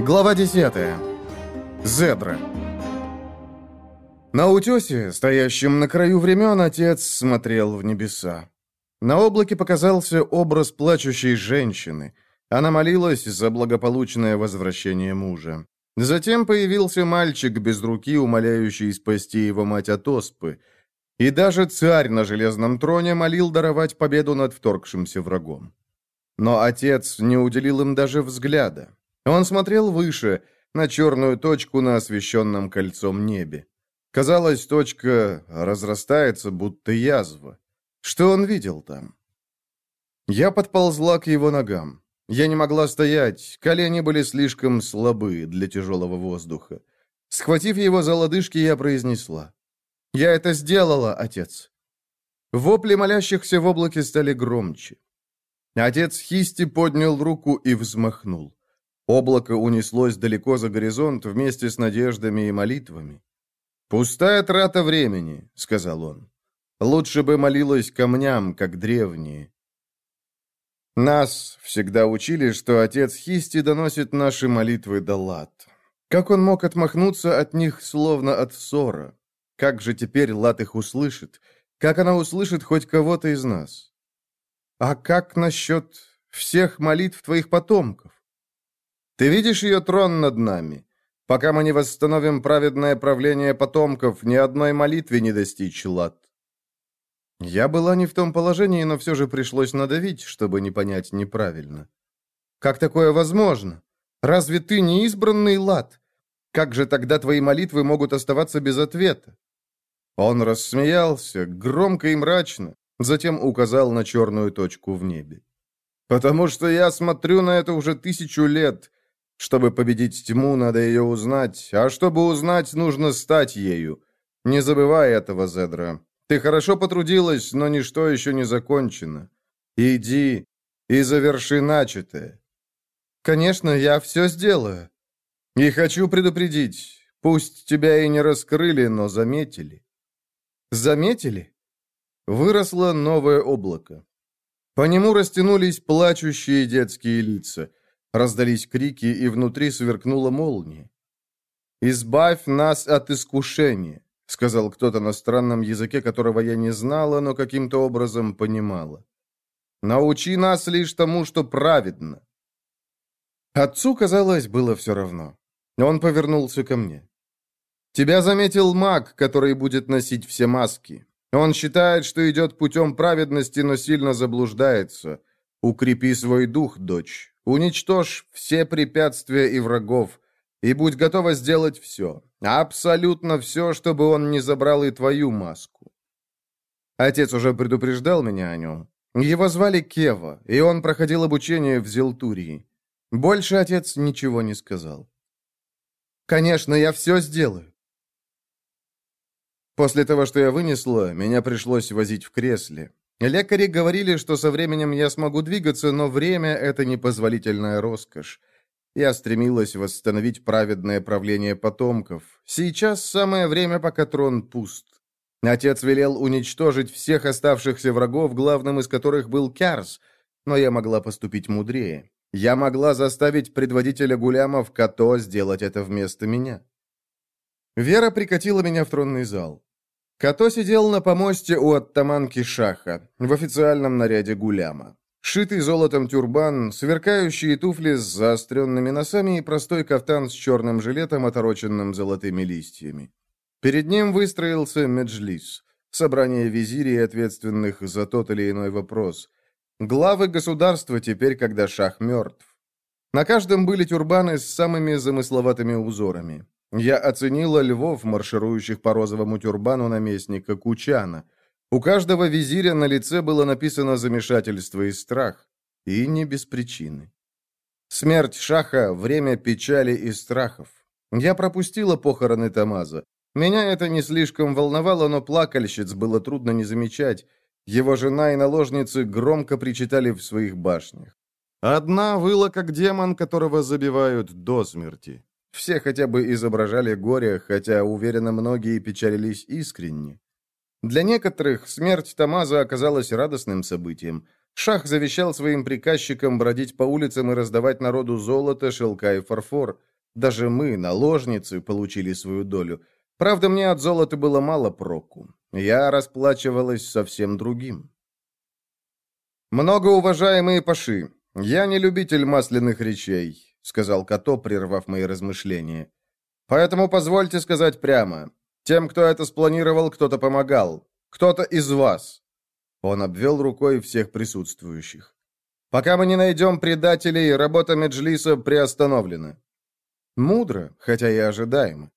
Глава 10. Зедра. На утесе, стоящем на краю времен, отец смотрел в небеса. На облаке показался образ плачущей женщины. Она молилась за благополучное возвращение мужа. Затем появился мальчик без руки, умоляющий спасти его мать от оспы. И даже царь на железном троне молил даровать победу над вторгшимся врагом. Но отец не уделил им даже взгляда. Он смотрел выше, на черную точку на освещенном кольцом небе. Казалось, точка разрастается, будто язва. Что он видел там? Я подползла к его ногам. Я не могла стоять, колени были слишком слабы для тяжелого воздуха. Схватив его за лодыжки, я произнесла. «Я это сделала, отец!» Вопли молящихся в облаке стали громче. Отец Хисти поднял руку и взмахнул. Облако унеслось далеко за горизонт вместе с надеждами и молитвами. «Пустая трата времени», — сказал он. «Лучше бы молилась камням, как древние». Нас всегда учили, что отец Хисти доносит наши молитвы до лад. Как он мог отмахнуться от них, словно от ссора? Как же теперь лад их услышит? Как она услышит хоть кого-то из нас? А как насчет всех молитв твоих потомков? Ты видишь ее трон над нами? Пока мы не восстановим праведное правление потомков, ни одной молитве не достичь лад. Я была не в том положении, но все же пришлось надавить, чтобы не понять неправильно. Как такое возможно? Разве ты не избранный лад? Как же тогда твои молитвы могут оставаться без ответа? Он рассмеялся, громко и мрачно, затем указал на черную точку в небе. «Потому что я смотрю на это уже тысячу лет, чтобы победить тьму, надо ее узнать, а чтобы узнать, нужно стать ею. Не забывай этого, Зедра. Ты хорошо потрудилась, но ничто еще не закончено. Иди и заверши начатое. Конечно, я все сделаю. И хочу предупредить, пусть тебя и не раскрыли, но заметили. Заметили? Выросло новое облако. По нему растянулись плачущие детские лица – Раздались крики, и внутри сверкнула молния. «Избавь нас от искушения», — сказал кто-то на странном языке, которого я не знала, но каким-то образом понимала. «Научи нас лишь тому, что праведно». Отцу, казалось, было все равно. Он повернулся ко мне. «Тебя заметил маг, который будет носить все маски. Он считает, что идет путем праведности, но сильно заблуждается. Укрепи свой дух, дочь. Уничтожь все препятствия и врагов, и будь готова сделать все, абсолютно все, чтобы он не забрал и твою маску. Отец уже предупреждал меня о нем. Его звали Кева, и он проходил обучение в Зелтурии. Больше отец ничего не сказал. «Конечно, я все сделаю». После того, что я вынесла, меня пришлось возить в кресле. Лекари говорили, что со временем я смогу двигаться, но время — это непозволительная роскошь. Я стремилась восстановить праведное правление потомков. Сейчас самое время, пока трон пуст. Отец велел уничтожить всех оставшихся врагов, главным из которых был Кярс, но я могла поступить мудрее. Я могла заставить предводителя гулямов Като сделать это вместо меня. Вера прикатила меня в тронный зал. Като сидел на помосте у оттаманки Шаха, в официальном наряде гуляма. Шитый золотом тюрбан, сверкающие туфли с заостренными носами и простой кафтан с черным жилетом, отороченным золотыми листьями. Перед ним выстроился меджлис, собрание визирей, ответственных за тот или иной вопрос. Главы государства теперь, когда Шах мертв. На каждом были тюрбаны с самыми замысловатыми узорами. Я оценила львов, марширующих по розовому тюрбану наместника Кучана. У каждого визиря на лице было написано замешательство и страх. И не без причины. Смерть Шаха — время печали и страхов. Я пропустила похороны Тамаза. Меня это не слишком волновало, но плакальщиц было трудно не замечать. Его жена и наложницы громко причитали в своих башнях. Одна выла, как демон, которого забивают до смерти. Все хотя бы изображали горе, хотя, уверенно, многие печалились искренне. Для некоторых смерть Тамаза оказалась радостным событием. Шах завещал своим приказчикам бродить по улицам и раздавать народу золото, шелка и фарфор. Даже мы, наложницы, получили свою долю. Правда, мне от золота было мало проку. Я расплачивалась совсем другим. «Многоуважаемые паши, я не любитель масляных речей», — сказал Като, прервав мои размышления. «Поэтому позвольте сказать прямо. Тем, кто это спланировал, кто-то помогал. Кто-то из вас». Он обвел рукой всех присутствующих. «Пока мы не найдем предателей, работа Меджлиса приостановлена». Мудро, хотя и ожидаемо.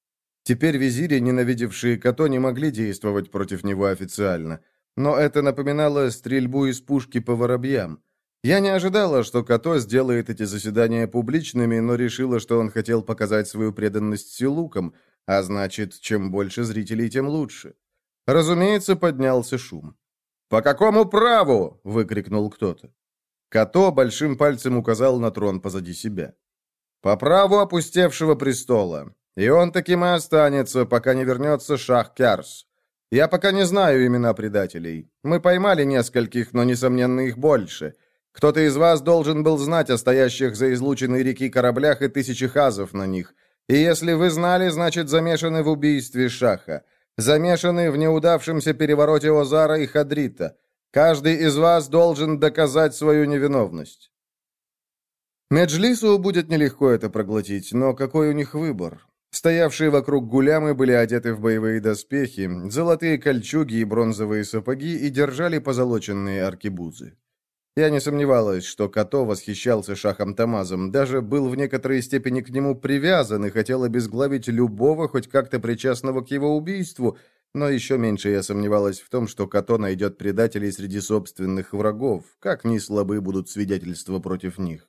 Теперь визири, ненавидевшие Като, не могли действовать против него официально. Но это напоминало стрельбу из пушки по воробьям. Я не ожидала, что Като сделает эти заседания публичными, но решила, что он хотел показать свою преданность Силукам, а значит, чем больше зрителей, тем лучше. Разумеется, поднялся шум. «По какому праву?» — выкрикнул кто-то. Като большим пальцем указал на трон позади себя. «По праву опустевшего престола. И он таким и останется, пока не вернется Шах Кярс. Я пока не знаю имена предателей. Мы поймали нескольких, но, несомненно, их больше. Кто-то из вас должен был знать о стоящих за излученной реки кораблях и тысячи хазов на них. И если вы знали, значит, замешаны в убийстве Шаха. Замешаны в неудавшемся перевороте Озара и Хадрита. Каждый из вас должен доказать свою невиновность. Меджлису будет нелегко это проглотить, но какой у них выбор? Стоявшие вокруг гулямы были одеты в боевые доспехи, золотые кольчуги и бронзовые сапоги и держали позолоченные аркебузы. Я не сомневалась, что Като восхищался шахом Тамазом, даже был в некоторой степени к нему привязан и хотел обезглавить любого, хоть как-то причастного к его убийству, но еще меньше я сомневалась в том, что Като найдет предателей среди собственных врагов, как ни слабы будут свидетельства против них.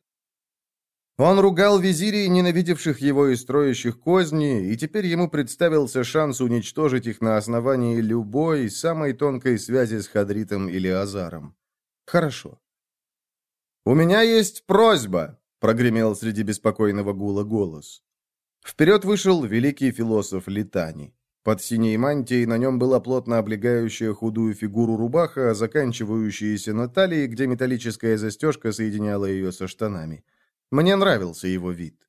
Он ругал визирей, ненавидевших его и строящих козни, и теперь ему представился шанс уничтожить их на основании любой, самой тонкой связи с Хадритом или Азаром. Хорошо. «У меня есть просьба», — прогремел среди беспокойного гула голос. Вперед вышел великий философ Литани. Под синей мантией на нем была плотно облегающая худую фигуру рубаха, заканчивающаяся на талии, где металлическая застежка соединяла ее со штанами. Мне нравился его вид.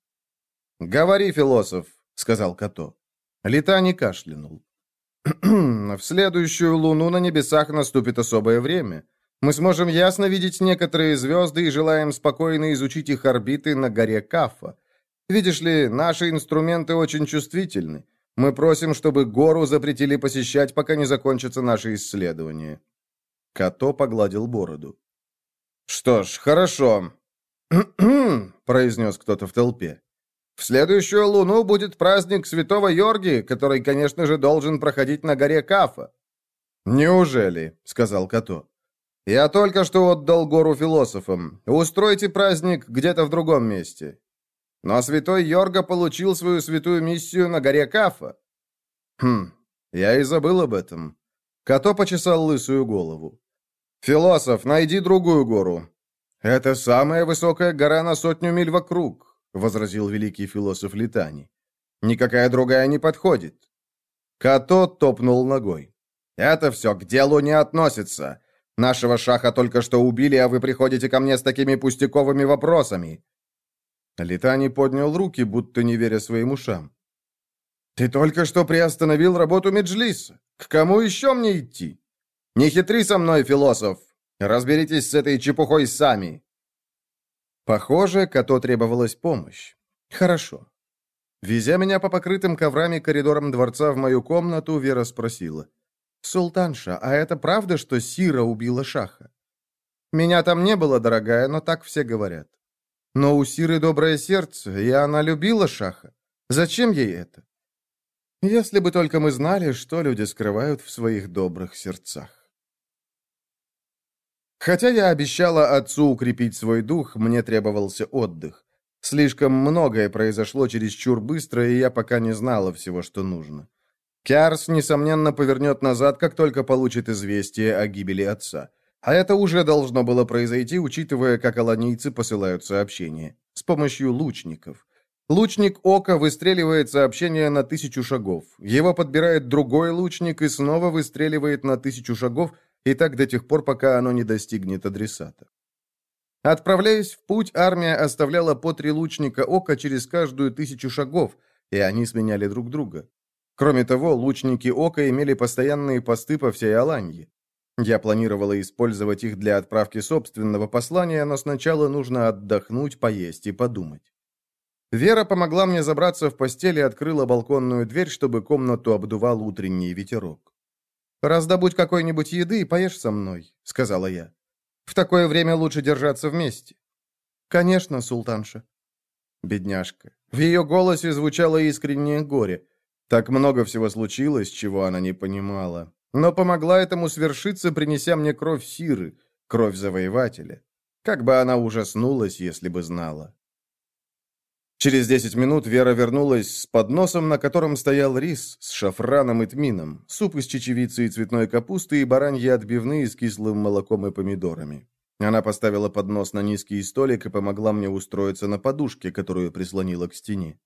«Говори, философ», — сказал Като. Летани кашлянул. «В следующую луну на небесах наступит особое время. Мы сможем ясно видеть некоторые звезды и желаем спокойно изучить их орбиты на горе Кафа. Видишь ли, наши инструменты очень чувствительны. Мы просим, чтобы гору запретили посещать, пока не закончатся наши исследования». Като погладил бороду. «Что ж, хорошо. произнес кто-то в толпе. «В следующую луну будет праздник Святого Йорги, который, конечно же, должен проходить на горе Кафа». «Неужели?» — сказал Като. «Я только что отдал гору философам. Устройте праздник где-то в другом месте». Но святой Йорга получил свою святую миссию на горе Кафа. Хм, я и забыл об этом. Като почесал лысую голову. «Философ, найди другую гору. «Это самая высокая гора на сотню миль вокруг», — возразил великий философ Литани. «Никакая другая не подходит». Като топнул ногой. «Это все к делу не относится. Нашего шаха только что убили, а вы приходите ко мне с такими пустяковыми вопросами». Литани поднял руки, будто не веря своим ушам. «Ты только что приостановил работу Меджлиса. К кому еще мне идти? Не хитри со мной, философ. Разберитесь с этой чепухой сами!» Похоже, Като требовалась помощь. «Хорошо». Везя меня по покрытым коврами коридорам дворца в мою комнату, Вера спросила. «Султанша, а это правда, что Сира убила Шаха?» «Меня там не было, дорогая, но так все говорят. Но у Сиры доброе сердце, и она любила Шаха. Зачем ей это?» «Если бы только мы знали, что люди скрывают в своих добрых сердцах». Хотя я обещала отцу укрепить свой дух, мне требовался отдых. Слишком многое произошло чересчур быстро, и я пока не знала всего, что нужно. Кярс, несомненно, повернет назад, как только получит известие о гибели отца. А это уже должно было произойти, учитывая, как аланийцы посылают сообщения. С помощью лучников. Лучник Ока выстреливает сообщение на тысячу шагов. Его подбирает другой лучник и снова выстреливает на тысячу шагов, и так до тех пор, пока оно не достигнет адресата. Отправляясь в путь, армия оставляла по три лучника ока через каждую тысячу шагов, и они сменяли друг друга. Кроме того, лучники ока имели постоянные посты по всей Аланье. Я планировала использовать их для отправки собственного послания, но сначала нужно отдохнуть, поесть и подумать. Вера помогла мне забраться в постель и открыла балконную дверь, чтобы комнату обдувал утренний ветерок. «Раздобудь какой-нибудь еды и поешь со мной», — сказала я. В такое время лучше держаться вместе». «Конечно, султанша». Бедняжка. В ее голосе звучало искреннее горе. Так много всего случилось, чего она не понимала. Но помогла этому свершиться, принеся мне кровь Сиры, кровь завоевателя. Как бы она ужаснулась, если бы знала. Через десять минут Вера вернулась с подносом, на котором стоял рис с шафраном и тмином, суп из чечевицы и цветной капусты и бараньи отбивные с кислым молоком и помидорами. Она поставила поднос на низкий столик и помогла мне устроиться на подушке, которую прислонила к стене.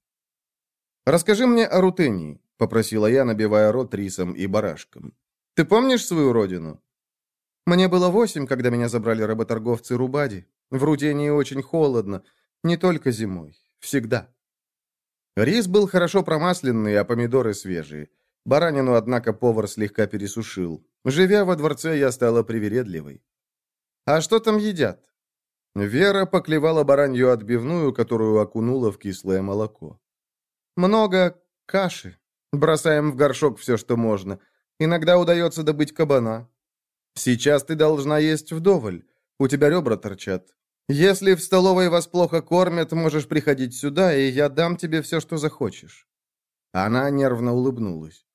«Расскажи мне о Рутении», — попросила я, набивая рот рисом и барашком. «Ты помнишь свою родину?» «Мне было восемь, когда меня забрали работорговцы Рубади. В Рутении очень холодно, не только зимой. Всегда. Рис был хорошо промасленный, а помидоры свежие. Баранину, однако, повар слегка пересушил. Живя во дворце, я стала привередливой. «А что там едят?» Вера поклевала баранью отбивную, которую окунула в кислое молоко. «Много каши. Бросаем в горшок все, что можно. Иногда удается добыть кабана. Сейчас ты должна есть вдоволь. У тебя ребра торчат. Если в столовой вас плохо кормят, можешь приходить сюда, и я дам тебе все, что захочешь». Она нервно улыбнулась.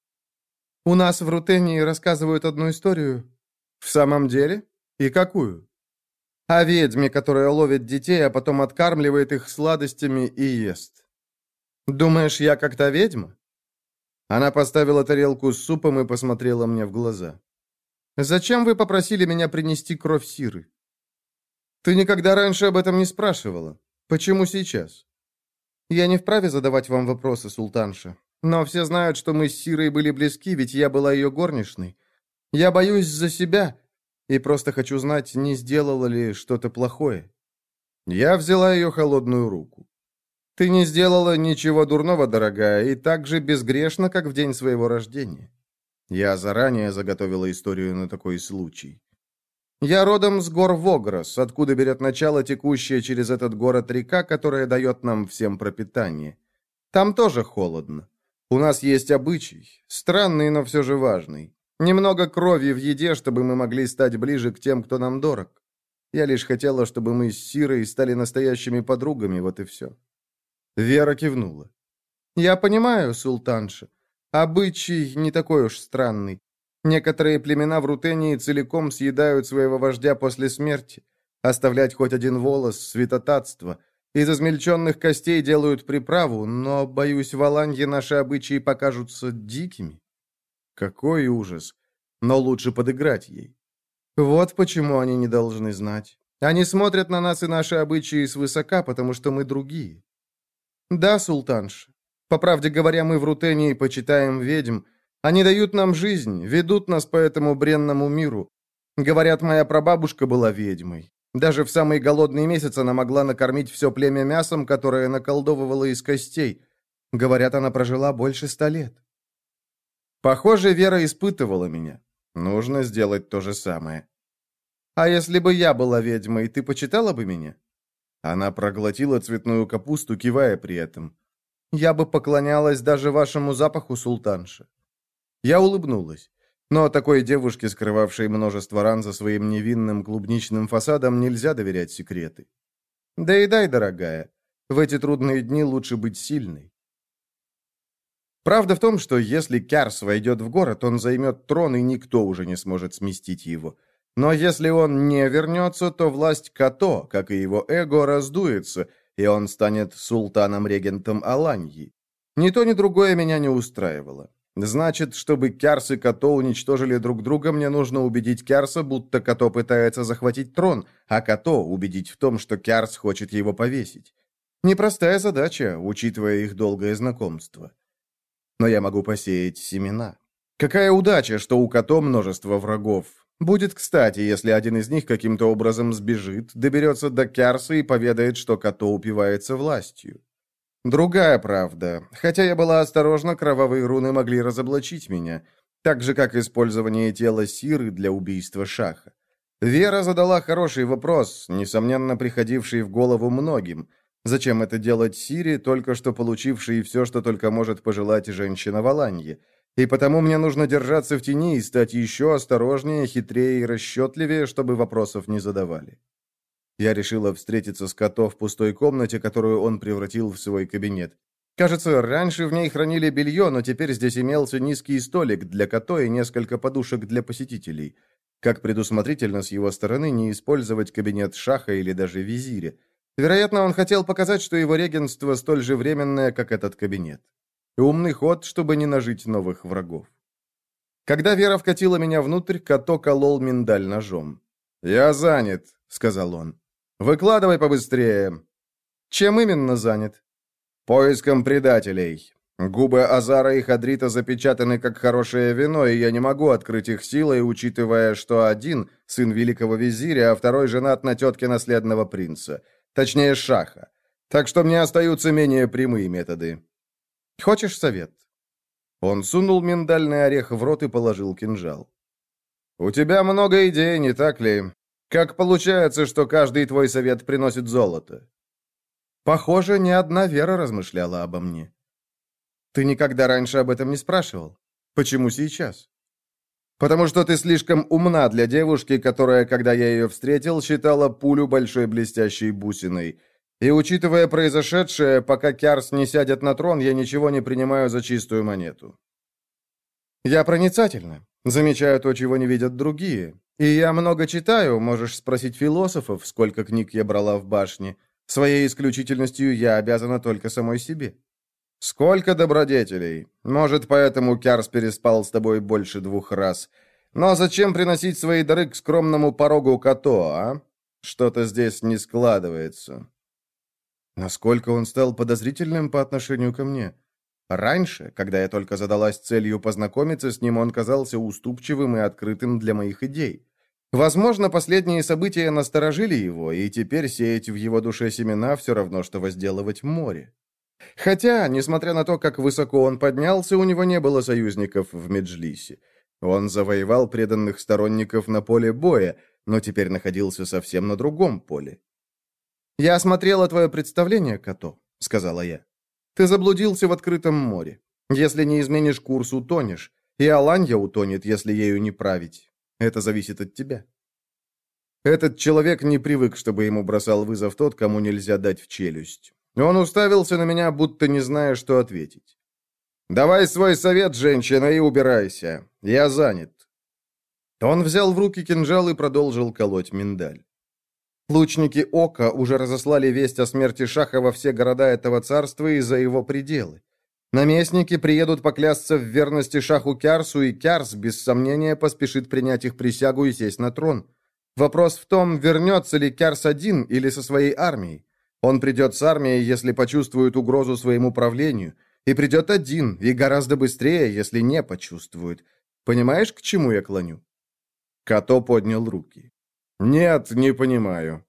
«У нас в Рутении рассказывают одну историю». «В самом деле? И какую?» «О ведьме, которая ловит детей, а потом откармливает их сладостями и ест». «Думаешь, я как-то ведьма?» Она поставила тарелку с супом и посмотрела мне в глаза. «Зачем вы попросили меня принести кровь Сиры?» Ты никогда раньше об этом не спрашивала. Почему сейчас? Я не вправе задавать вам вопросы, султанша. Но все знают, что мы с Сирой были близки, ведь я была ее горничной. Я боюсь за себя и просто хочу знать, не сделала ли что-то плохое. Я взяла ее холодную руку. Ты не сделала ничего дурного, дорогая, и так же безгрешно, как в день своего рождения. Я заранее заготовила историю на такой случай. Я родом с гор Вогрос, откуда берет начало текущая через этот город река, которая дает нам всем пропитание. Там тоже холодно. У нас есть обычай, странный, но все же важный. Немного крови в еде, чтобы мы могли стать ближе к тем, кто нам дорог. Я лишь хотела, чтобы мы с Сирой стали настоящими подругами, вот и все. Вера кивнула. «Я понимаю, султанша. Обычай не такой уж странный. Некоторые племена в Рутении целиком съедают своего вождя после смерти. Оставлять хоть один волос – святотатство. Из измельченных костей делают приправу, но, боюсь, в Аланье наши обычаи покажутся дикими. Какой ужас! Но лучше подыграть ей. Вот почему они не должны знать. Они смотрят на нас и наши обычаи свысока, потому что мы другие. Да, султанша. По правде говоря, мы в Рутении почитаем ведьм, они дают нам жизнь, ведут нас по этому бренному миру. Говорят, моя прабабушка была ведьмой. Даже в самый голодный месяц она могла накормить все племя мясом, которое наколдовывала из костей. Говорят, она прожила больше ста лет. Похоже, Вера испытывала меня. Нужно сделать то же самое. А если бы я была ведьмой, ты почитала бы меня? Она проглотила цветную капусту, кивая при этом. Я бы поклонялась даже вашему запаху, султанша. Я улыбнулась. Но такой девушке, скрывавшей множество ран за своим невинным клубничным фасадом, нельзя доверять секреты. Да и дай, дорогая, в эти трудные дни лучше быть сильной. Правда в том, что если Кярс войдет в город, он займет трон, и никто уже не сможет сместить его. Но если он не вернется, то власть Като, как и его эго, раздуется, и он станет султаном-регентом Аланьи. Ни то, ни другое меня не устраивало. Значит, чтобы Кярс и Като уничтожили друг друга, мне нужно убедить Кярса, будто Като пытается захватить трон, а Като убедить в том, что Кярс хочет его повесить. Непростая задача, учитывая их долгое знакомство. Но я могу посеять семена. Какая удача, что у Като множество врагов. Будет кстати, если один из них каким-то образом сбежит, доберется до Кярса и поведает, что Като упивается властью. Другая правда. Хотя я была осторожна, кровавые руны могли разоблачить меня, так же, как использование тела Сиры для убийства Шаха. Вера задала хороший вопрос, несомненно, приходивший в голову многим. Зачем это делать Сире, только что получившей все, что только может пожелать женщина в Аланье? И потому мне нужно держаться в тени и стать еще осторожнее, хитрее и расчетливее, чтобы вопросов не задавали. Я решила встретиться с Като в пустой комнате, которую он превратил в свой кабинет. Кажется, раньше в ней хранили белье, но теперь здесь имелся низкий столик для Като и несколько подушек для посетителей. Как предусмотрительно с его стороны не использовать кабинет шаха или даже визиря. Вероятно, он хотел показать, что его регенство столь же временное, как этот кабинет. Умный ход, чтобы не нажить новых врагов. Когда Вера вкатила меня внутрь, Като колол миндаль ножом. «Я занят», — сказал он. «Выкладывай побыстрее». «Чем именно занят?» «Поиском предателей. Губы Азара и Хадрита запечатаны как хорошее вино, и я не могу открыть их силой, учитывая, что один — сын великого визиря, а второй женат на тетке наследного принца. Точнее, Шаха. Так что мне остаются менее прямые методы. Хочешь совет?» Он сунул миндальный орех в рот и положил кинжал. «У тебя много идей, не так ли? Как получается, что каждый твой совет приносит золото?» Похоже, ни одна Вера размышляла обо мне. «Ты никогда раньше об этом не спрашивал? Почему сейчас?» «Потому что ты слишком умна для девушки, которая, когда я ее встретил, считала пулю большой блестящей бусиной. И учитывая произошедшее, пока Кярс не сядет на трон, я ничего не принимаю за чистую монету. Я проницательна, замечаю то, чего не видят другие. И я много читаю, можешь спросить философов, сколько книг я брала в башне. Своей исключительностью я обязана только самой себе. Сколько добродетелей. Может, поэтому Кярс переспал с тобой больше двух раз. Но зачем приносить свои дары к скромному порогу Като, а? Что-то здесь не складывается. Насколько он стал подозрительным по отношению ко мне? Раньше, когда я только задалась целью познакомиться с ним, он казался уступчивым и открытым для моих идей. Возможно, последние события насторожили его, и теперь сеять в его душе семена все равно, что возделывать море. Хотя, несмотря на то, как высоко он поднялся, у него не было союзников в Меджлисе. Он завоевал преданных сторонников на поле боя, но теперь находился совсем на другом поле. «Я осмотрела твое представление, Като», — сказала я. «Ты заблудился в открытом море. Если не изменишь курс, утонешь. И Аланья утонет, если ею не править. Это зависит от тебя». Этот человек не привык, чтобы ему бросал вызов тот, кому нельзя дать в челюсть. Он уставился на меня, будто не зная, что ответить. «Давай свой совет, женщина, и убирайся. Я занят». Он взял в руки кинжал и продолжил колоть миндаль. Лучники Ока уже разослали весть о смерти Шаха во все города этого царства и за его пределы. Наместники приедут поклясться в верности Шаху Кярсу, и Кярс, без сомнения, поспешит принять их присягу и сесть на трон. Вопрос в том, вернется ли Кярс один или со своей армией. Он придет с армией, если почувствует угрозу своему правлению, и придет один, и гораздо быстрее, если не почувствует. Понимаешь, к чему я клоню?» Като поднял руки. «Нет, не понимаю».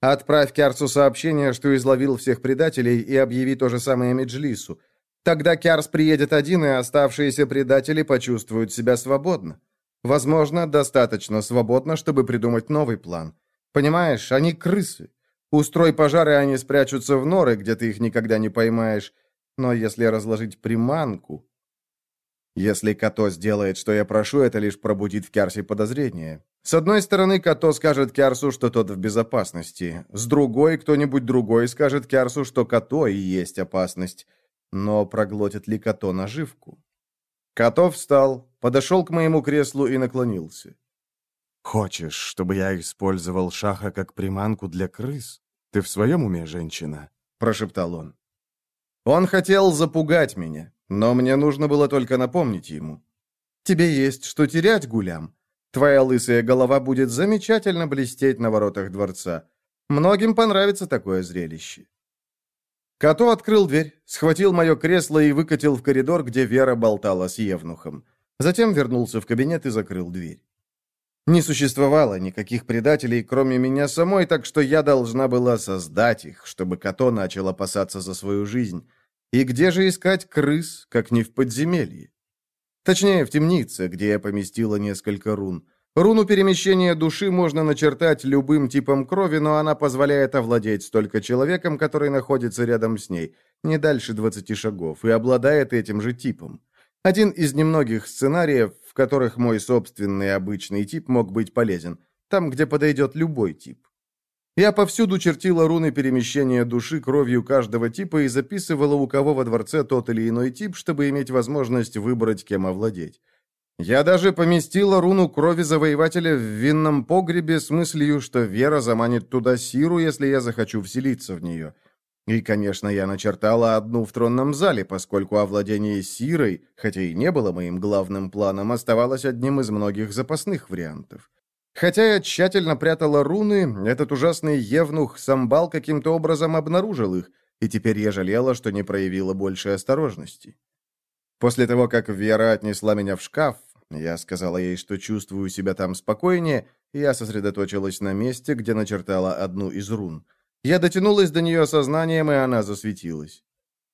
«Отправь Кярсу сообщение, что изловил всех предателей, и объяви то же самое Меджлису. Тогда Кярс приедет один, и оставшиеся предатели почувствуют себя свободно. Возможно, достаточно свободно, чтобы придумать новый план. Понимаешь, они крысы. Устрой пожар, и они спрячутся в норы, где ты их никогда не поймаешь. Но если разложить приманку... Если Като сделает, что я прошу, это лишь пробудит в Кярсе подозрение. С одной стороны, Като скажет Кярсу, что тот в безопасности. С другой, кто-нибудь другой скажет Кярсу, что Като и есть опасность. Но проглотит ли Като наживку? Като встал, подошел к моему креслу и наклонился. «Хочешь, чтобы я использовал шаха как приманку для крыс? Ты в своем уме, женщина?» – прошептал он. Он хотел запугать меня, но мне нужно было только напомнить ему. «Тебе есть что терять, гулям. Твоя лысая голова будет замечательно блестеть на воротах дворца. Многим понравится такое зрелище». Като открыл дверь, схватил мое кресло и выкатил в коридор, где Вера болтала с Евнухом. Затем вернулся в кабинет и закрыл дверь. Не существовало никаких предателей, кроме меня самой, так что я должна была создать их, чтобы Като начал опасаться за свою жизнь. И где же искать крыс, как не в подземелье? Точнее, в темнице, где я поместила несколько рун. Руну перемещения души можно начертать любым типом крови, но она позволяет овладеть столько человеком, который находится рядом с ней, не дальше 20 шагов, и обладает этим же типом. Один из немногих сценариев, в которых мой собственный обычный тип мог быть полезен, там, где подойдет любой тип. Я повсюду чертила руны перемещения души кровью каждого типа и записывала, у кого во дворце тот или иной тип, чтобы иметь возможность выбрать, кем овладеть. Я даже поместила руну крови завоевателя в винном погребе с мыслью, что Вера заманит туда Сиру, если я захочу вселиться в нее. И, конечно, я начертала одну в тронном зале, поскольку овладение Сирой, хотя и не было моим главным планом, оставалось одним из многих запасных вариантов. Хотя я тщательно прятала руны, этот ужасный евнух Самбал каким-то образом обнаружил их, и теперь я жалела, что не проявила больше осторожности. После того, как Вера отнесла меня в шкаф, я сказала ей, что чувствую себя там спокойнее, и я сосредоточилась на месте, где начертала одну из рун. Я дотянулась до нее сознанием, и она засветилась.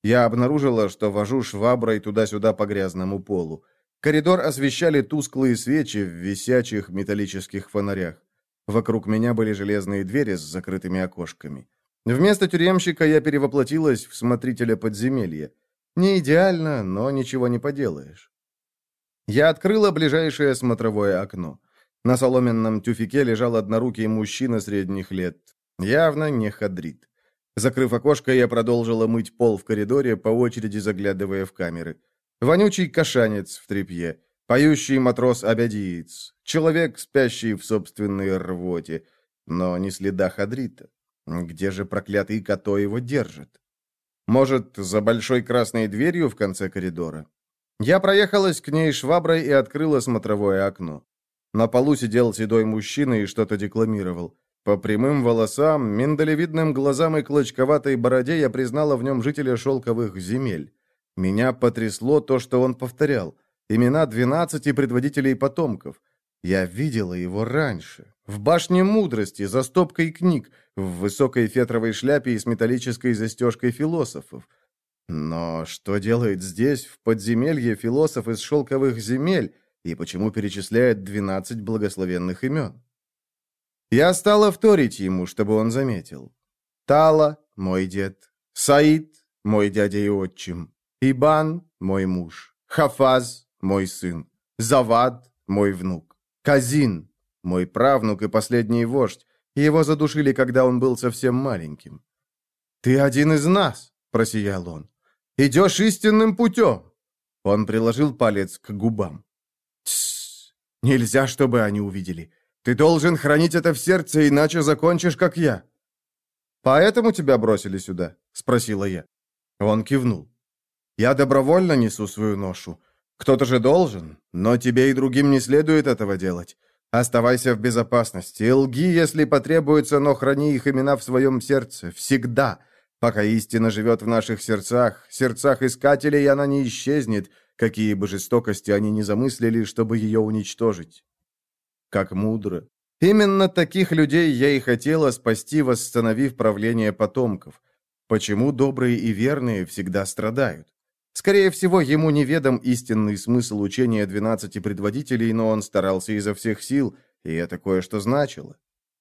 Я обнаружила, что вожу шваброй туда-сюда по грязному полу. Коридор освещали тусклые свечи в висячих металлических фонарях. Вокруг меня были железные двери с закрытыми окошками. Вместо тюремщика я перевоплотилась в смотрителя подземелья. Не идеально, но ничего не поделаешь. Я открыла ближайшее смотровое окно. На соломенном тюфике лежал однорукий мужчина средних лет. Явно не хадрит. Закрыв окошко, я продолжила мыть пол в коридоре, по очереди заглядывая в камеры. Вонючий кашанец в тряпье, поющий матрос-обядиец, человек, спящий в собственной рвоте, но не следа хадрита. Где же проклятый Като его держит? Может, за большой красной дверью в конце коридора? Я проехалась к ней шваброй и открыла смотровое окно. На полу сидел седой мужчина и что-то декламировал. По прямым волосам, миндалевидным глазам и клочковатой бороде я признала в нем жителя шелковых земель. Меня потрясло то, что он повторял. Имена двенадцати предводителей потомков. Я видела его раньше. В башне мудрости, за стопкой книг, в высокой фетровой шляпе и с металлической застежкой философов. Но что делает здесь, в подземелье, философ из шелковых земель, и почему перечисляет двенадцать благословенных имен? Я стала вторить ему, чтобы он заметил. Тала — мой дед, Саид — мой дядя и отчим, Ибан — мой муж, Хафаз — мой сын, Завад — мой внук, Казин — мой правнук и последний вождь, его задушили, когда он был совсем маленьким. «Ты один из нас!» — просиял он. «Идешь истинным путем!» Он приложил палец к губам. «Тссс! Нельзя, чтобы они увидели. Ты должен хранить это в сердце, иначе закончишь, как я». «Поэтому тебя бросили сюда?» — спросила я. Он кивнул. «Я добровольно несу свою ношу. Кто-то же должен, но тебе и другим не следует этого делать. Оставайся в безопасности. Лги, если потребуется, но храни их имена в своем сердце. Всегда. Пока истина живет в наших сердцах, сердцах искателей, она не исчезнет, какие бы жестокости они ни замыслили, чтобы ее уничтожить. Как мудро. Именно таких людей я и хотела спасти, восстановив правление потомков. Почему добрые и верные всегда страдают? Скорее всего, ему неведом истинный смысл учения двенадцати предводителей, но он старался изо всех сил, и это кое-что значило.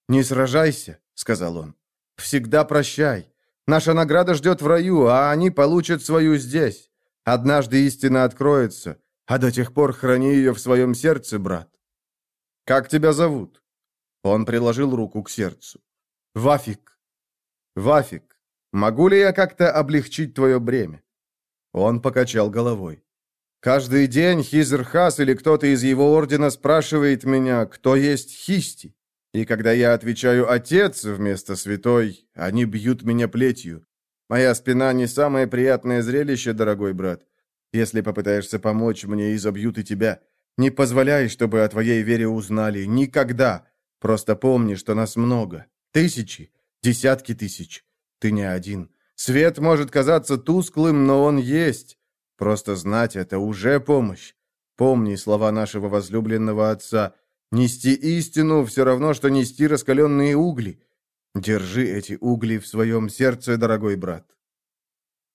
«Не сражайся», — сказал он. «Всегда прощай. Наша награда ждет в раю, а они получат свою здесь. Однажды истина откроется, а до тех пор храни ее в своем сердце, брат». «Как тебя зовут?» Он приложил руку к сердцу. «Вафик». «Вафик, могу ли я как-то облегчить твое бремя?» Он покачал головой. «Каждый день Хизерхас или кто-то из его ордена спрашивает меня, кто есть Хисти. И когда я отвечаю «отец» вместо «святой», они бьют меня плетью. Моя спина не самое приятное зрелище, дорогой брат. Если попытаешься помочь мне, изобьют и тебя. Не позволяй, чтобы о твоей вере узнали. Никогда. Просто помни, что нас много. Тысячи. Десятки тысяч. Ты не один. Свет может казаться тусклым, но он есть. Просто знать это уже помощь. Помни слова нашего возлюбленного отца. Нести истину все равно, что нести раскаленные угли. Держи эти угли в своем сердце, дорогой брат.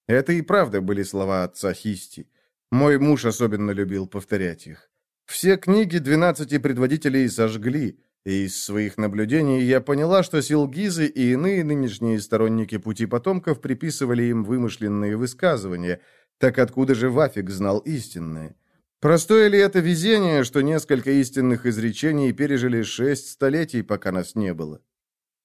Это и правда были слова отца Хисти. Мой муж особенно любил повторять их. Все книги двенадцати предводителей сожгли, и из своих наблюдений я поняла, что Силгизы и иные нынешние сторонники пути потомков приписывали им вымышленные высказывания. Так откуда же Вафик знал истинное? Простое ли это везение, что несколько истинных изречений пережили шесть столетий, пока нас не было?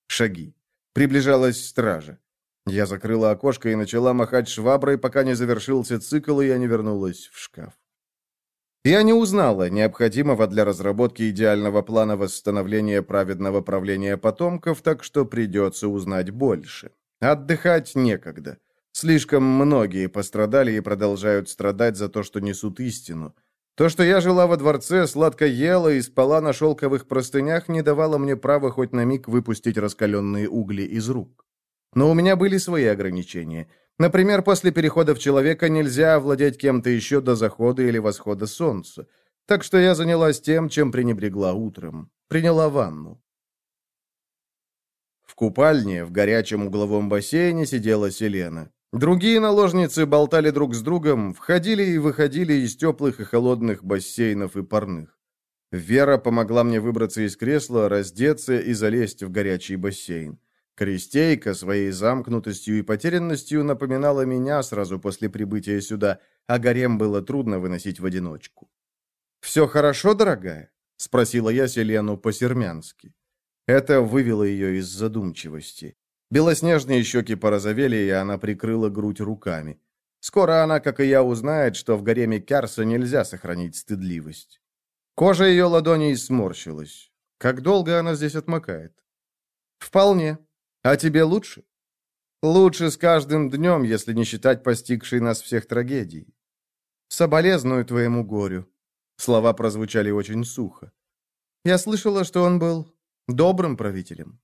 Шаги. Приближалась стража. Я закрыла окошко и начала махать шваброй, пока не завершился цикл, и я не вернулась в шкаф. Я не узнала необходимого для разработки идеального плана восстановления праведного правления потомков, так что придется узнать больше. Отдыхать некогда. Слишком многие пострадали и продолжают страдать за то, что несут истину. То, что я жила во дворце, сладко ела и спала на шелковых простынях, не давало мне права хоть на миг выпустить раскаленные угли из рук. Но у меня были свои ограничения – Например, после перехода в человека нельзя овладеть кем-то еще до захода или восхода солнца. Так что я занялась тем, чем пренебрегла утром. Приняла ванну. В купальне, в горячем угловом бассейне сидела Селена. Другие наложницы болтали друг с другом, входили и выходили из теплых и холодных бассейнов и парных. Вера помогла мне выбраться из кресла, раздеться и залезть в горячий бассейн. Крестейка своей замкнутостью и потерянностью напоминала меня сразу после прибытия сюда, а гарем было трудно выносить в одиночку. «Все хорошо, дорогая?» — спросила я Селену по-сермянски. Это вывело ее из задумчивости. Белоснежные щеки порозовели, и она прикрыла грудь руками. Скоро она, как и я, узнает, что в гареме Кярса нельзя сохранить стыдливость. Кожа ее ладоней сморщилась. Как долго она здесь отмокает? «Вполне», а тебе лучше? Лучше с каждым днем, если не считать постигшей нас всех трагедий. Соболезную твоему горю. Слова прозвучали очень сухо. Я слышала, что он был добрым правителем.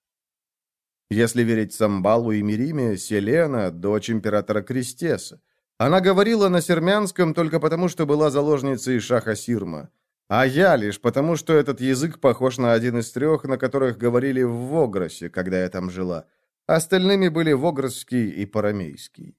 Если верить Самбалу и Мириме, Селена — дочь императора Крестеса. Она говорила на сермянском только потому, что была заложницей Шаха Сирма. А я лишь потому, что этот язык похож на один из трех, на которых говорили в Вогросе, когда я там жила. Остальными были Вогросский и Парамейский.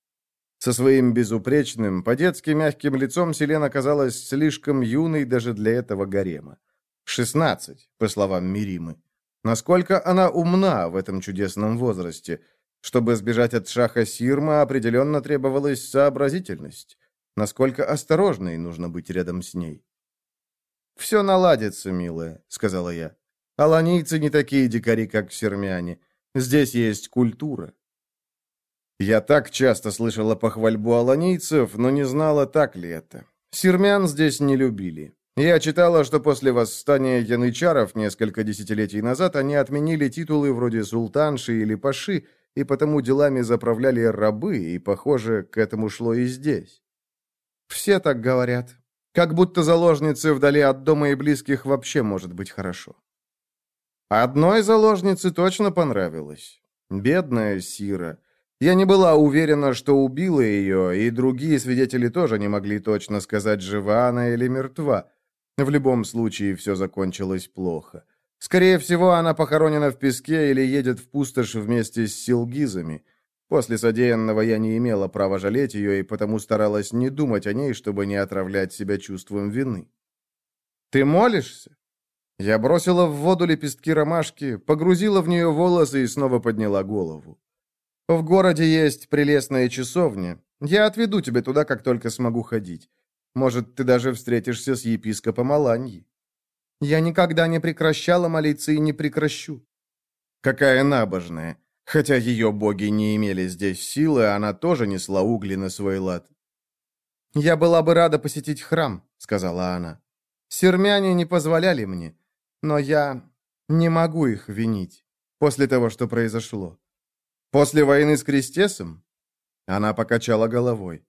Со своим безупречным, по-детски мягким лицом Селена казалась слишком юной даже для этого гарема. Шестнадцать, по словам Миримы. Насколько она умна в этом чудесном возрасте. Чтобы сбежать от шаха Сирма, определенно требовалась сообразительность. Насколько осторожной нужно быть рядом с ней. «Все наладится, милая», — сказала я. «Аланийцы не такие дикари, как сермяне. Здесь есть культура». Я так часто слышала похвальбу аланийцев, но не знала, так ли это. Сирмян здесь не любили. Я читала, что после восстания янычаров несколько десятилетий назад они отменили титулы вроде султанши или паши, и потому делами заправляли рабы, и, похоже, к этому шло и здесь. Все так говорят. Как будто заложницы вдали от дома и близких вообще может быть хорошо. Одной заложнице точно понравилось. Бедная Сира. Я не была уверена, что убила ее, и другие свидетели тоже не могли точно сказать, жива она или мертва. В любом случае, все закончилось плохо. Скорее всего, она похоронена в песке или едет в пустошь вместе с силгизами. После содеянного я не имела права жалеть ее, и потому старалась не думать о ней, чтобы не отравлять себя чувством вины. «Ты молишься?» Я бросила в воду лепестки ромашки, погрузила в нее волосы и снова подняла голову. «В городе есть прелестная часовня. Я отведу тебя туда, как только смогу ходить. Может, ты даже встретишься с епископом Аланьи. Я никогда не прекращала молиться и не прекращу». Какая набожная. Хотя ее боги не имели здесь силы, она тоже несла угли на свой лад. «Я была бы рада посетить храм», — сказала она. «Сермяне не позволяли мне. Но я не могу их винить после того, что произошло. После войны с Крестесом? Она покачала головой.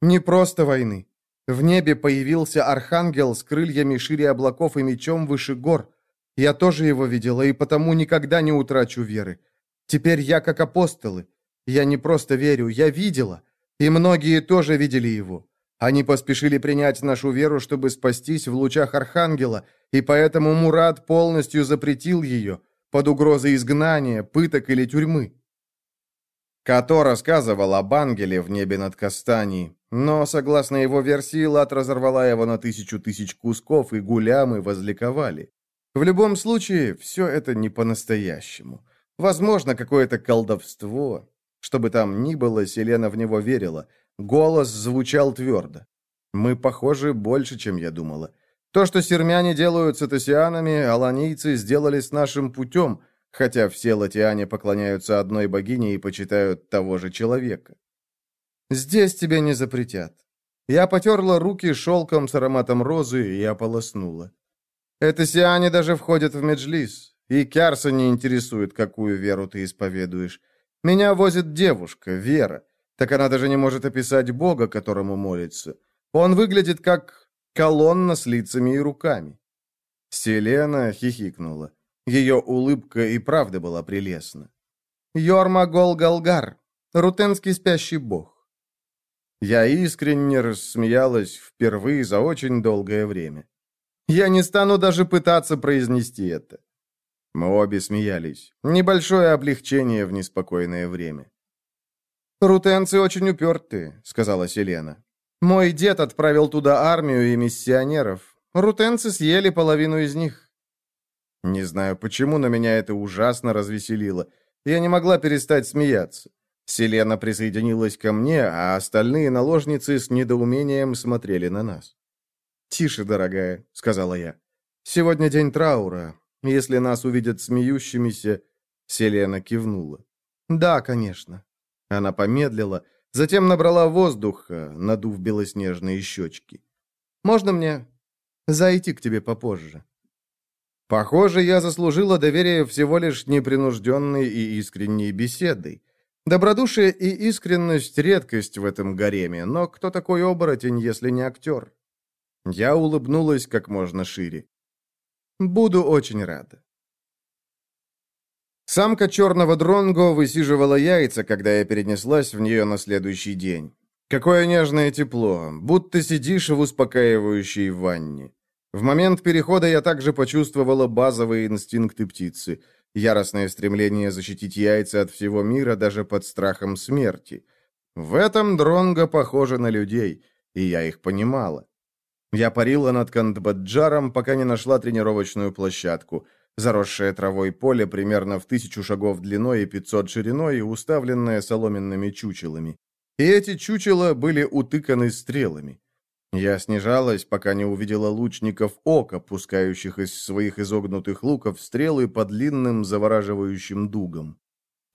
Не просто войны. В небе появился архангел с крыльями шире облаков и мечом выше гор. Я тоже его видела, и потому никогда не утрачу веры. Теперь я как апостолы. Я не просто верю, я видела. И многие тоже видели его. Они поспешили принять нашу веру, чтобы спастись в лучах Архангела, и поэтому Мурат полностью запретил ее, под угрозой изгнания, пыток или тюрьмы. Като рассказывал об ангеле в небе над Кастанией, но, согласно его версии, Лат разорвала его на тысячу тысяч кусков, и гулямы возликовали. В любом случае, все это не по-настоящему. Возможно, какое-то колдовство. Чтобы там ни было, Селена в него верила. Голос звучал твердо. Мы похожи больше, чем я думала. То, что сермяне делают с этосианами, аланийцы сделали с нашим путем, хотя все латиане поклоняются одной богине и почитают того же человека. Здесь тебе не запретят. Я потерла руки шелком с ароматом розы и ополоснула. Это сиане даже входят в меджлис, и Кярса не интересует, какую веру ты исповедуешь. Меня возит девушка, Вера. Так она даже не может описать Бога, которому молится. Он выглядит как колонна с лицами и руками. Селена хихикнула. Ее улыбка и правда была прелестна. Йорма Гол-Галгар, рутенский спящий бог. Я искренне рассмеялась впервые за очень долгое время. Я не стану даже пытаться произнести это. Мы обе смеялись. Небольшое облегчение в неспокойное время. «Рутенцы очень упертые», — сказала Селена. «Мой дед отправил туда армию и миссионеров. Рутенцы съели половину из них». Не знаю почему, но меня это ужасно развеселило. Я не могла перестать смеяться. Селена присоединилась ко мне, а остальные наложницы с недоумением смотрели на нас. «Тише, дорогая», — сказала я. «Сегодня день траура. Если нас увидят смеющимися...» Селена кивнула. «Да, конечно». Она помедлила, затем набрала воздуха, надув белоснежные щечки. «Можно мне зайти к тебе попозже?» Похоже, я заслужила доверие всего лишь непринужденной и искренней беседой. Добродушие и искренность — редкость в этом гареме, но кто такой оборотень, если не актер? Я улыбнулась как можно шире. «Буду очень рада». Самка черного дронго высиживала яйца, когда я перенеслась в нее на следующий день. Какое нежное тепло, будто сидишь в успокаивающей ванне. В момент перехода я также почувствовала базовые инстинкты птицы — Яростное стремление защитить яйца от всего мира даже под страхом смерти. В этом Дронго похоже на людей, и я их понимала. Я парила над Кандбаджаром, пока не нашла тренировочную площадку. Заросшее травой поле примерно в тысячу шагов длиной и 500 шириной, уставленное соломенными чучелами. И эти чучела были утыканы стрелами. Я снижалась, пока не увидела лучников ока, пускающих из своих изогнутых луков стрелы по длинным завораживающим дугам.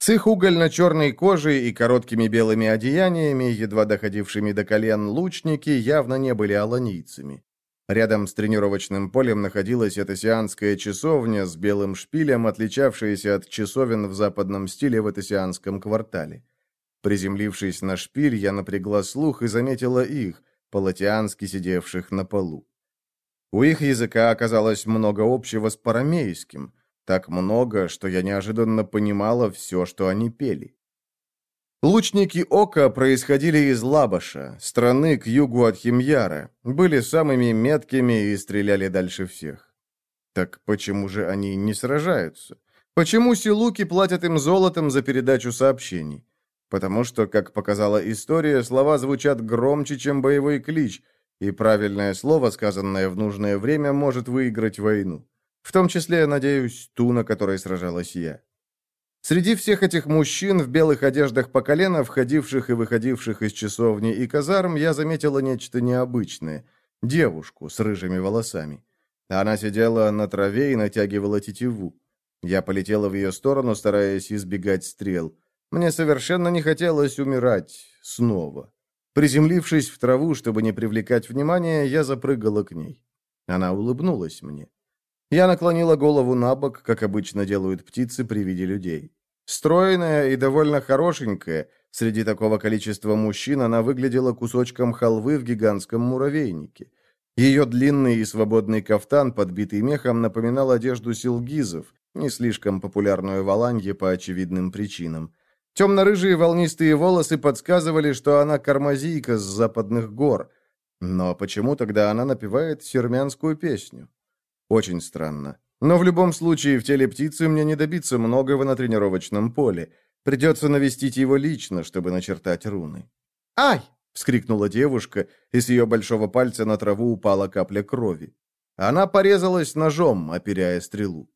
С их угольно-черной кожей и короткими белыми одеяниями, едва доходившими до колен, лучники явно не были аланийцами. Рядом с тренировочным полем находилась этосианская часовня с белым шпилем, отличавшаяся от часовен в западном стиле в этосианском квартале. Приземлившись на шпиль, я напрягла слух и заметила их, полотиански сидевших на полу. У их языка оказалось много общего с парамейским, так много, что я неожиданно понимала все, что они пели. Лучники Ока происходили из Лабаша, страны к югу от Химьяра, были самыми меткими и стреляли дальше всех. Так почему же они не сражаются? Почему силуки платят им золотом за передачу сообщений? Потому что, как показала история, слова звучат громче, чем боевой клич, и правильное слово, сказанное в нужное время, может выиграть войну. В том числе, надеюсь, ту, на которой сражалась я. Среди всех этих мужчин в белых одеждах по колено, входивших и выходивших из часовни и казарм, я заметила нечто необычное. Девушку с рыжими волосами. Она сидела на траве и натягивала тетиву. Я полетела в ее сторону, стараясь избегать стрел. Мне совершенно не хотелось умирать снова. Приземлившись в траву, чтобы не привлекать внимания, я запрыгала к ней. Она улыбнулась мне. Я наклонила голову на бок, как обычно делают птицы при виде людей. Стройная и довольно хорошенькая, среди такого количества мужчин она выглядела кусочком халвы в гигантском муравейнике. Ее длинный и свободный кафтан, подбитый мехом, напоминал одежду силгизов, не слишком популярную в Аланье по очевидным причинам. Темно-рыжие волнистые волосы подсказывали, что она кармазийка с западных гор. Но почему тогда она напевает сирмянскую песню? Очень странно. Но в любом случае в теле птицы мне не добиться многого на тренировочном поле. Придется навестить его лично, чтобы начертать руны. «Ай!» — вскрикнула девушка, и с ее большого пальца на траву упала капля крови. Она порезалась ножом, оперяя стрелу.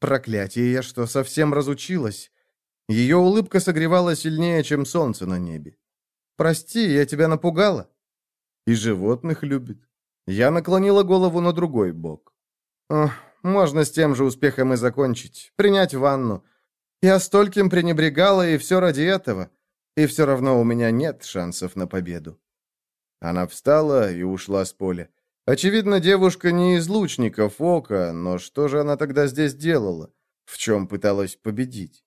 «Проклятие, я что, совсем разучилась?» Ее улыбка согревала сильнее, чем солнце на небе. «Прости, я тебя напугала?» «И животных любит». Я наклонила голову на другой бок. «Ох, можно с тем же успехом и закончить. Принять ванну. Я стольким пренебрегала, и все ради этого. И все равно у меня нет шансов на победу». Она встала и ушла с поля. Очевидно, девушка не из лучников ока, но что же она тогда здесь делала? В чем пыталась победить?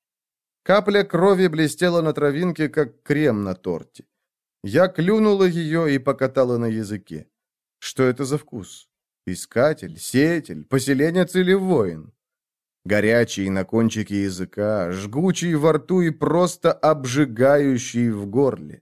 Капля крови блестела на травинке, как крем на торте. Я клюнула ее и покатала на языке. Что это за вкус? Искатель, сеятель, поселенец или воин? Горячий на кончике языка, жгучий во рту и просто обжигающий в горле.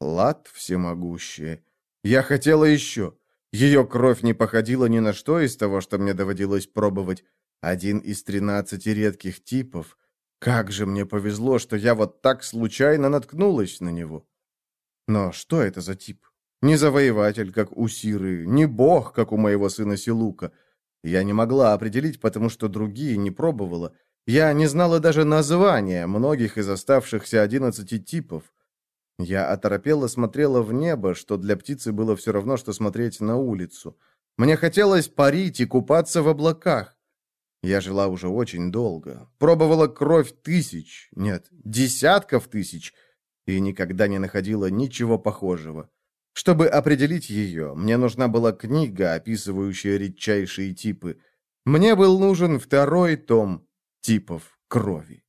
Лад всемогущая. Я хотела еще. Ее кровь не походила ни на что из того, что мне доводилось пробовать. Один из тринадцати редких типов. Как же мне повезло, что я вот так случайно наткнулась на него. Но что это за тип? Не завоеватель, как у Сиры, не бог, как у моего сына Силука. Я не могла определить, потому что другие не пробовала. Я не знала даже названия многих из оставшихся одиннадцати типов. Я оторопело смотрела в небо, что для птицы было все равно, что смотреть на улицу. Мне хотелось парить и купаться в облаках. Я жила уже очень долго. Пробовала кровь тысяч, нет, десятков тысяч, и никогда не находила ничего похожего. Чтобы определить ее, мне нужна была книга, описывающая редчайшие типы. Мне был нужен второй том типов крови.